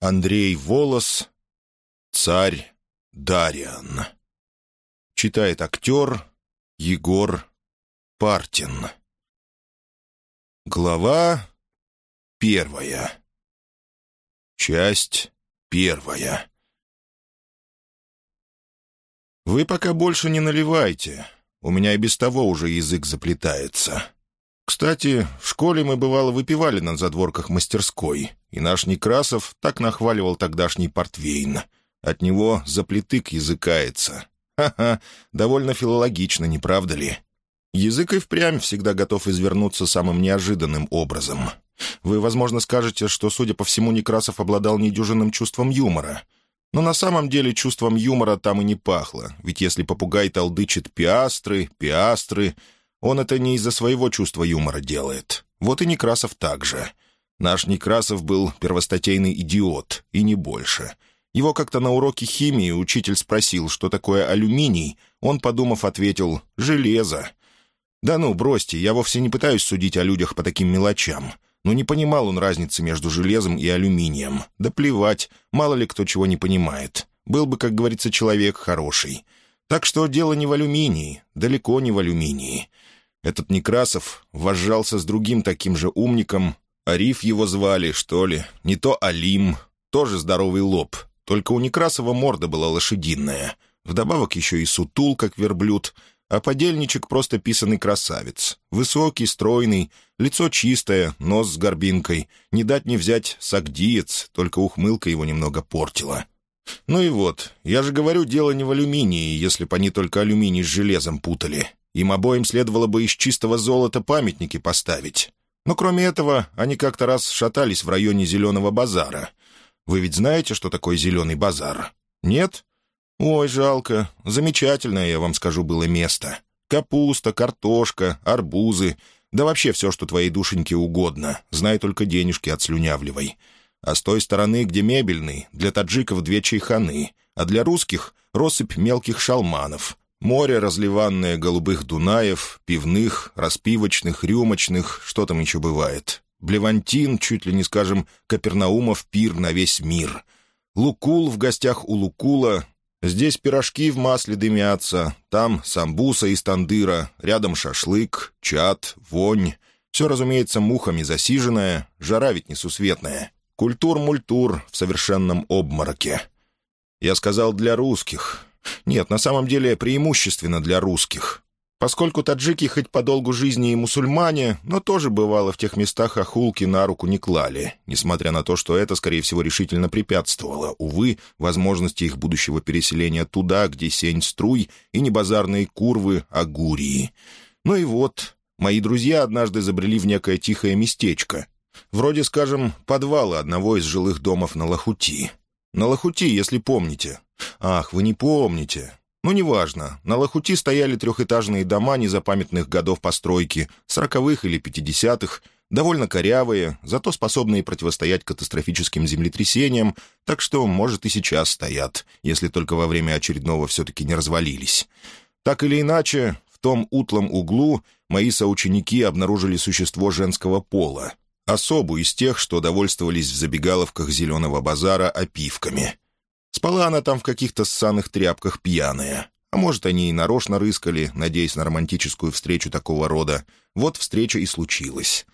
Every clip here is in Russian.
Андрей Волос, царь Дариан. Читает актер Егор Партин. Глава первая. Часть первая. «Вы пока больше не наливайте. У меня и без того уже язык заплетается. Кстати, в школе мы, бывало, выпивали на задворках мастерской, и наш Некрасов так нахваливал тогдашний портвейн. От него заплетык языкается. Ха-ха, довольно филологично, не правда ли? Язык и впрямь всегда готов извернуться самым неожиданным образом. Вы, возможно, скажете, что, судя по всему, Некрасов обладал недюжинным чувством юмора. Но на самом деле чувством юмора там и не пахло, ведь если попугай толдычит «пиастры», «пиастры», он это не из-за своего чувства юмора делает. Вот и Некрасов также. Наш Некрасов был первостатейный идиот, и не больше. Его как-то на уроке химии учитель спросил, что такое алюминий. Он, подумав, ответил «железо». «Да ну, бросьте, я вовсе не пытаюсь судить о людях по таким мелочам. Но не понимал он разницы между железом и алюминием. Да плевать, мало ли кто чего не понимает. Был бы, как говорится, человек хороший. Так что дело не в алюминии, далеко не в алюминии. Этот Некрасов вожжался с другим таким же умником. Ариф его звали, что ли, не то Алим. Тоже здоровый лоб, только у Некрасова морда была лошадиная. Вдобавок еще и сутул, как верблюд — а подельничек просто писанный красавец. Высокий, стройный, лицо чистое, нос с горбинкой. Не дать не взять сагдиец, только ухмылка его немного портила. Ну и вот, я же говорю, дело не в алюминии, если бы они только алюминий с железом путали. Им обоим следовало бы из чистого золота памятники поставить. Но кроме этого, они как-то раз шатались в районе Зеленого базара. Вы ведь знаете, что такое Зеленый базар? Нет? «Ой, жалко. Замечательное, я вам скажу, было место. Капуста, картошка, арбузы. Да вообще все, что твоей душеньке угодно. Знай только денежки отслюнявливай. А с той стороны, где мебельный, для таджиков две чайханы, а для русских — россыпь мелких шалманов. Море разливанное голубых дунаев, пивных, распивочных, рюмочных, что там еще бывает. Блевантин, чуть ли не скажем, Капернаумов пир на весь мир. Лукул в гостях у Лукула, Здесь пирожки в масле дымятся, там самбуса из тандыра, рядом шашлык, чат, вонь. Все, разумеется, мухами засиженное, жара ведь несусветная. Культур-мультур в совершенном обмороке. Я сказал «для русских». Нет, на самом деле преимущественно для русских. Поскольку таджики хоть по долгу жизни и мусульмане, но тоже бывало в тех местах охулки на руку не клали, несмотря на то, что это, скорее всего, решительно препятствовало, увы, возможности их будущего переселения туда, где сень струй и не базарные курвы, а гурии. Ну и вот, мои друзья однажды забрели в некое тихое местечко, вроде, скажем, подвала одного из жилых домов на Лохути. На Лохути, если помните. Ах, вы не помните. Ну, неважно. На Лохути стояли трехэтажные дома незапамятных годов постройки, сороковых или пятидесятых, довольно корявые, зато способные противостоять катастрофическим землетрясениям, так что, может, и сейчас стоят, если только во время очередного все-таки не развалились. Так или иначе, в том утлом углу мои соученики обнаружили существо женского пола, особу из тех, что довольствовались в забегаловках зеленого базара опивками — Спала она там в каких-то ссаных тряпках пьяная. А может, они и нарочно рыскали, надеясь на романтическую встречу такого рода. Вот встреча и случилась.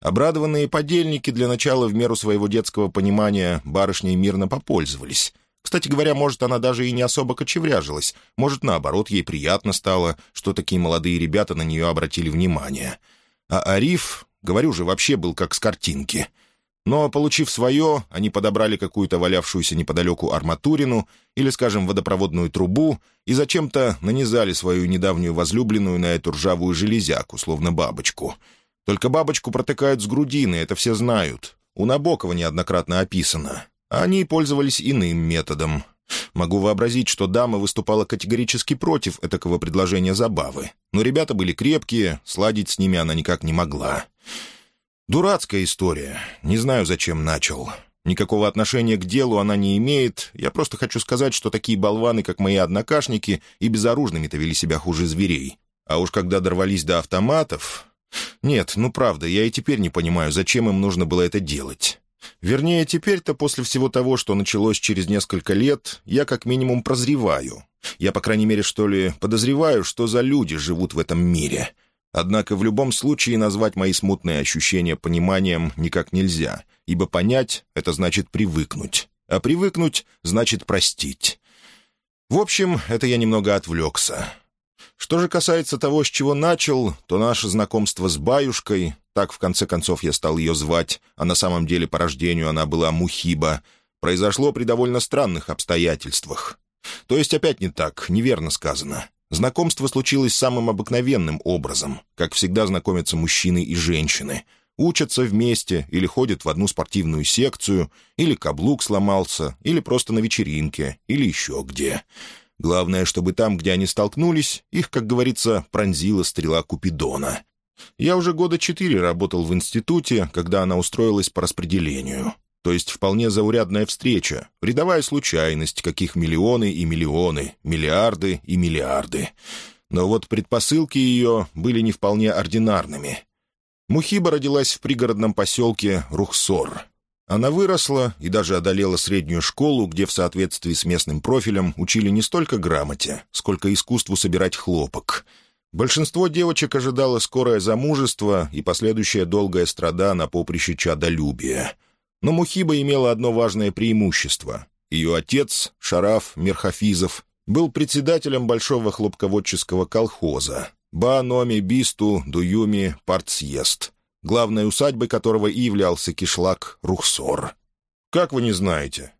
Обрадованные подельники для начала в меру своего детского понимания барышней мирно попользовались. Кстати говоря, может, она даже и не особо кочевряжилась. Может, наоборот, ей приятно стало, что такие молодые ребята на нее обратили внимание. А Ариф, говорю же, вообще был как с картинки — но, получив свое, они подобрали какую-то валявшуюся неподалеку арматурину или, скажем, водопроводную трубу и зачем-то нанизали свою недавнюю возлюбленную на эту ржавую железяку, словно бабочку. Только бабочку протыкают с грудины, это все знают. У Набокова неоднократно описано. А они пользовались иным методом. Могу вообразить, что дама выступала категорически против этакого предложения забавы. Но ребята были крепкие, сладить с ними она никак не могла. Дурацкая история. Не знаю, зачем начал. Никакого отношения к делу она не имеет. Я просто хочу сказать, что такие болваны, как мои однокашники, и безоружными-то вели себя хуже зверей. А уж когда дорвались до автоматов... Нет, ну правда, я и теперь не понимаю, зачем им нужно было это делать. Вернее, теперь-то после всего того, что началось через несколько лет, я как минимум прозреваю. Я, по крайней мере, что ли, подозреваю, что за люди живут в этом мире. Однако в любом случае назвать мои смутные ощущения пониманием никак нельзя, ибо понять — это значит привыкнуть, а привыкнуть — значит простить. В общем, это я немного отвлекся. Что же касается того, с чего начал, то наше знакомство с Баюшкой, так в конце концов я стал ее звать, а на самом деле по рождению она была Мухиба, произошло при довольно странных обстоятельствах. То есть опять не так, неверно сказано. Знакомство случилось самым обыкновенным образом, как всегда знакомятся мужчины и женщины. Учатся вместе или ходят в одну спортивную секцию, или каблук сломался, или просто на вечеринке, или еще где. Главное, чтобы там, где они столкнулись, их, как говорится, пронзила стрела Купидона. Я уже года четыре работал в институте, когда она устроилась по распределению. То есть вполне заурядная встреча, рядовая случайность, каких миллионы и миллионы, миллиарды и миллиарды. Но вот предпосылки ее были не вполне ординарными. Мухиба родилась в пригородном поселке Рухсор. Она выросла и даже одолела среднюю школу, где в соответствии с местным профилем учили не столько грамоте, сколько искусству собирать хлопок. Большинство девочек ожидало скорое замужество и последующая долгая страда на поприще чадолюбия — но Мухиба имела одно важное преимущество. Ее отец, Шараф Мерхафизов, был председателем большого хлопководческого колхоза Бааноми Бисту Дуюми Партсъезд, главной усадьбой которого и являлся кишлак Рухсор. Как вы не знаете?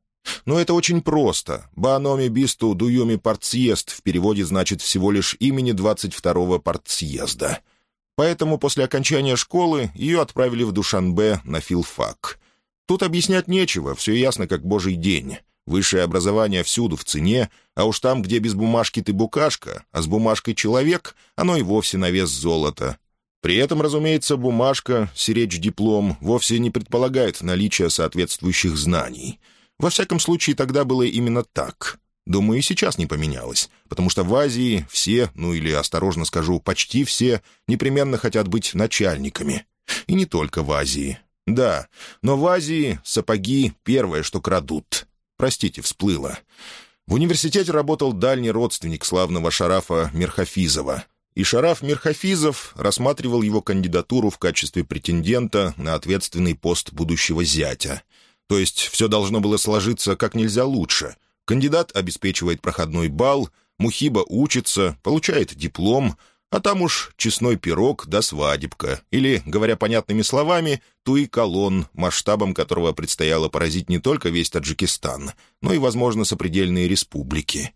Но это очень просто. Бааноми Бисту Дуюми Партсъезд в переводе значит всего лишь имени 22-го партсъезда. Поэтому после окончания школы ее отправили в Душанбе на филфак. Тут объяснять нечего, все ясно как божий день. Высшее образование всюду в цене, а уж там, где без бумажки ты букашка, а с бумажкой человек, оно и вовсе на вес золота. При этом, разумеется, бумажка, сиречь диплом, вовсе не предполагает наличие соответствующих знаний. Во всяком случае, тогда было именно так. Думаю, и сейчас не поменялось, потому что в Азии все, ну или, осторожно скажу, почти все, непременно хотят быть начальниками. И не только в Азии. Да, но в Азии сапоги — первое, что крадут. Простите, всплыло. В университете работал дальний родственник славного Шарафа Мерхафизова. И Шараф Мерхафизов рассматривал его кандидатуру в качестве претендента на ответственный пост будущего зятя. То есть все должно было сложиться как нельзя лучше. Кандидат обеспечивает проходной балл, Мухиба учится, получает диплом — а там уж честной пирог да свадебка, или, говоря понятными словами, туи-колонн, масштабом которого предстояло поразить не только весь Таджикистан, но и, возможно, сопредельные республики.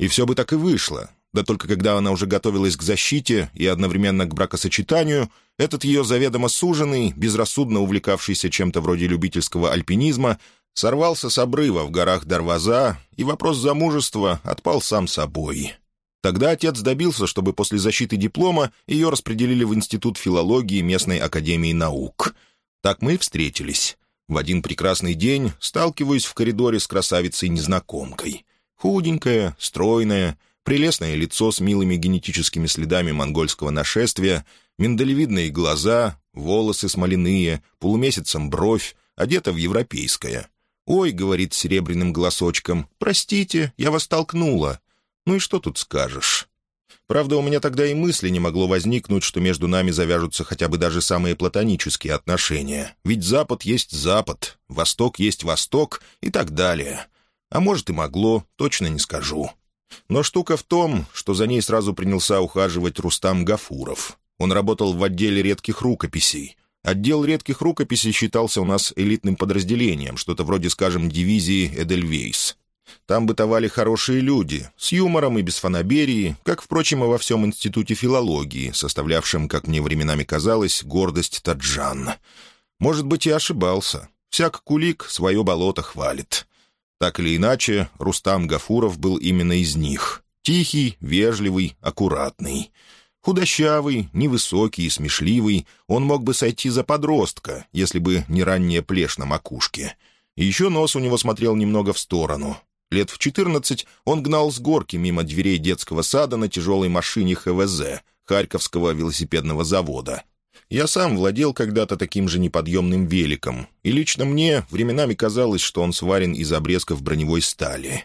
И все бы так и вышло. Да только когда она уже готовилась к защите и одновременно к бракосочетанию, этот ее заведомо суженный, безрассудно увлекавшийся чем-то вроде любительского альпинизма, сорвался с обрыва в горах Дарваза, и вопрос замужества отпал сам собой. Тогда отец добился, чтобы после защиты диплома ее распределили в Институт филологии местной академии наук. Так мы и встретились. В один прекрасный день сталкиваюсь в коридоре с красавицей-незнакомкой. Худенькая, стройная, прелестное лицо с милыми генетическими следами монгольского нашествия, миндалевидные глаза, волосы смоляные, полумесяцем бровь, одета в европейское. «Ой», — говорит серебряным голосочком, — «простите, я вас толкнула». Ну и что тут скажешь? Правда, у меня тогда и мысли не могло возникнуть, что между нами завяжутся хотя бы даже самые платонические отношения. Ведь Запад есть Запад, Восток есть Восток и так далее. А может и могло, точно не скажу. Но штука в том, что за ней сразу принялся ухаживать Рустам Гафуров. Он работал в отделе редких рукописей. Отдел редких рукописей считался у нас элитным подразделением, что-то вроде, скажем, дивизии «Эдельвейс». Там бытовали хорошие люди, с юмором и без фанаберии, как, впрочем, и во всем институте филологии, составлявшем, как мне временами казалось, гордость Таджан. Может быть, и ошибался. Всяк кулик свое болото хвалит. Так или иначе, Рустам Гафуров был именно из них. Тихий, вежливый, аккуратный. Худощавый, невысокий и смешливый, он мог бы сойти за подростка, если бы не ранняя плешь на макушке. Еще нос у него смотрел немного в сторону, Лет в 14 он гнал с горки мимо дверей детского сада на тяжелой машине ХВЗ, Харьковского велосипедного завода. Я сам владел когда-то таким же неподъемным великом, и лично мне временами казалось, что он сварен из обрезков броневой стали.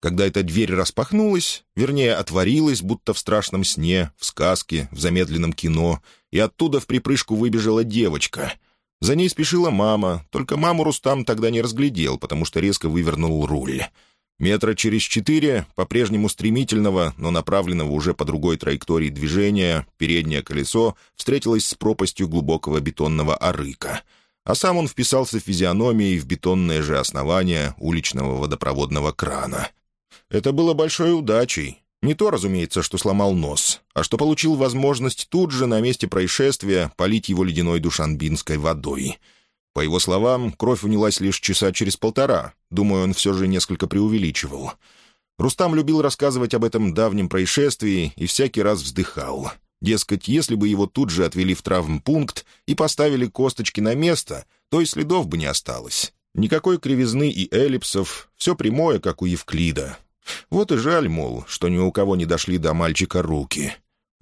Когда эта дверь распахнулась, вернее, отворилась, будто в страшном сне, в сказке, в замедленном кино, и оттуда в припрыжку выбежала девочка. За ней спешила мама, только маму Рустам тогда не разглядел, потому что резко вывернул руль. Метра через четыре, по-прежнему стремительного, но направленного уже по другой траектории движения, переднее колесо встретилось с пропастью глубокого бетонного арыка, а сам он вписался физиономией в бетонное же основание уличного водопроводного крана. Это было большой удачей. Не то, разумеется, что сломал нос, а что получил возможность тут же на месте происшествия полить его ледяной душанбинской водой — по его словам, кровь унялась лишь часа через полтора. Думаю, он все же несколько преувеличивал. Рустам любил рассказывать об этом давнем происшествии и всякий раз вздыхал. Дескать, если бы его тут же отвели в травмпункт и поставили косточки на место, то и следов бы не осталось. Никакой кривизны и эллипсов, все прямое, как у Евклида. Вот и жаль, мол, что ни у кого не дошли до мальчика руки.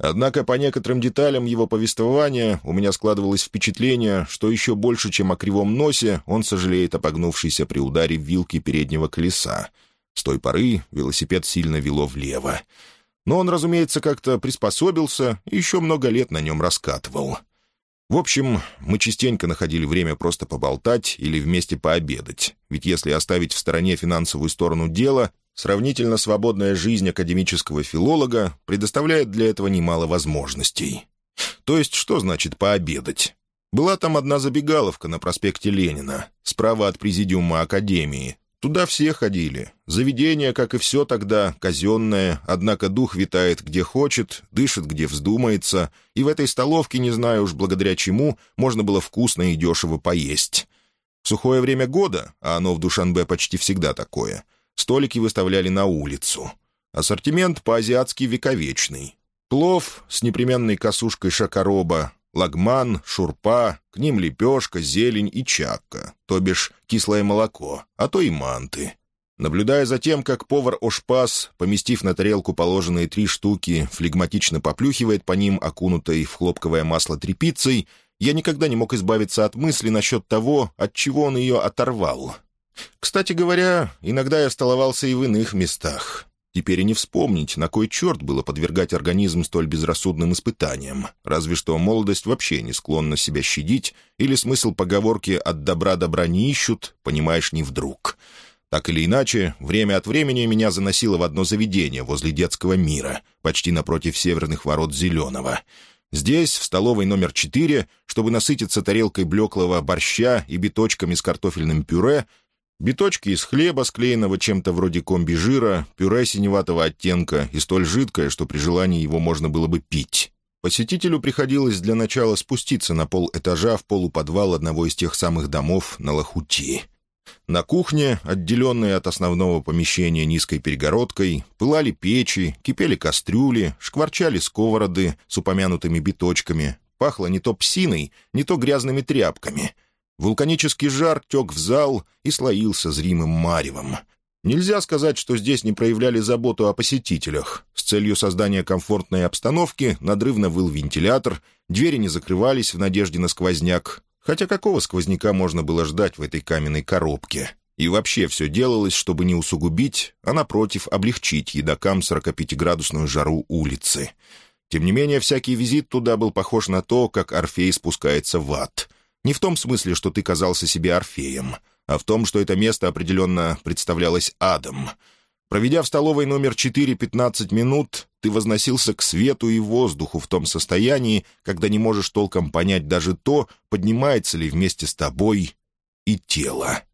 Однако по некоторым деталям его повествования у меня складывалось впечатление, что еще больше, чем о кривом носе, он сожалеет о погнувшейся при ударе вилки переднего колеса. С той поры велосипед сильно вело влево. Но он, разумеется, как-то приспособился и еще много лет на нем раскатывал. В общем, мы частенько находили время просто поболтать или вместе пообедать, ведь если оставить в стороне финансовую сторону дела, Сравнительно свободная жизнь академического филолога предоставляет для этого немало возможностей. То есть, что значит «пообедать»? Была там одна забегаловка на проспекте Ленина, справа от президиума Академии. Туда все ходили. Заведение, как и все тогда, казенное, однако дух витает где хочет, дышит где вздумается, и в этой столовке, не знаю уж благодаря чему, можно было вкусно и дешево поесть. В сухое время года, а оно в Душанбе почти всегда такое — Столики выставляли на улицу. Ассортимент по-азиатски вековечный. Плов с непременной косушкой шакароба, лагман, шурпа, к ним лепешка, зелень и чакка, то бишь кислое молоко, а то и манты. Наблюдая за тем, как повар Ошпас, поместив на тарелку положенные три штуки, флегматично поплюхивает по ним окунутой в хлопковое масло тряпицей, я никогда не мог избавиться от мысли насчет того, от чего он ее оторвал. Кстати говоря, иногда я столовался и в иных местах. Теперь и не вспомнить, на кой черт было подвергать организм столь безрассудным испытаниям. Разве что молодость вообще не склонна себя щадить, или смысл поговорки «от добра добра не ищут», понимаешь, не вдруг. Так или иначе, время от времени меня заносило в одно заведение возле детского мира, почти напротив северных ворот Зеленого. Здесь, в столовой номер четыре, чтобы насытиться тарелкой блеклого борща и биточками с картофельным пюре, Биточки из хлеба, склеенного чем-то вроде комби-жира, пюре синеватого оттенка и столь жидкое, что при желании его можно было бы пить. Посетителю приходилось для начала спуститься на пол этажа в полуподвал одного из тех самых домов на Лохути. На кухне, отделенной от основного помещения низкой перегородкой, пылали печи, кипели кастрюли, шкварчали сковороды с упомянутыми биточками, пахло не то псиной, не то грязными тряпками — Вулканический жар тек в зал и слоился зримым маревом. Нельзя сказать, что здесь не проявляли заботу о посетителях. С целью создания комфортной обстановки надрывно выл вентилятор, двери не закрывались в надежде на сквозняк. Хотя какого сквозняка можно было ждать в этой каменной коробке? И вообще все делалось, чтобы не усугубить, а напротив облегчить едокам 45-градусную жару улицы. Тем не менее, всякий визит туда был похож на то, как Орфей спускается в ад — не в том смысле, что ты казался себе Орфеем, а в том, что это место определенно представлялось адом. Проведя в столовой номер 4 15 минут, ты возносился к свету и воздуху в том состоянии, когда не можешь толком понять даже то, поднимается ли вместе с тобой и тело.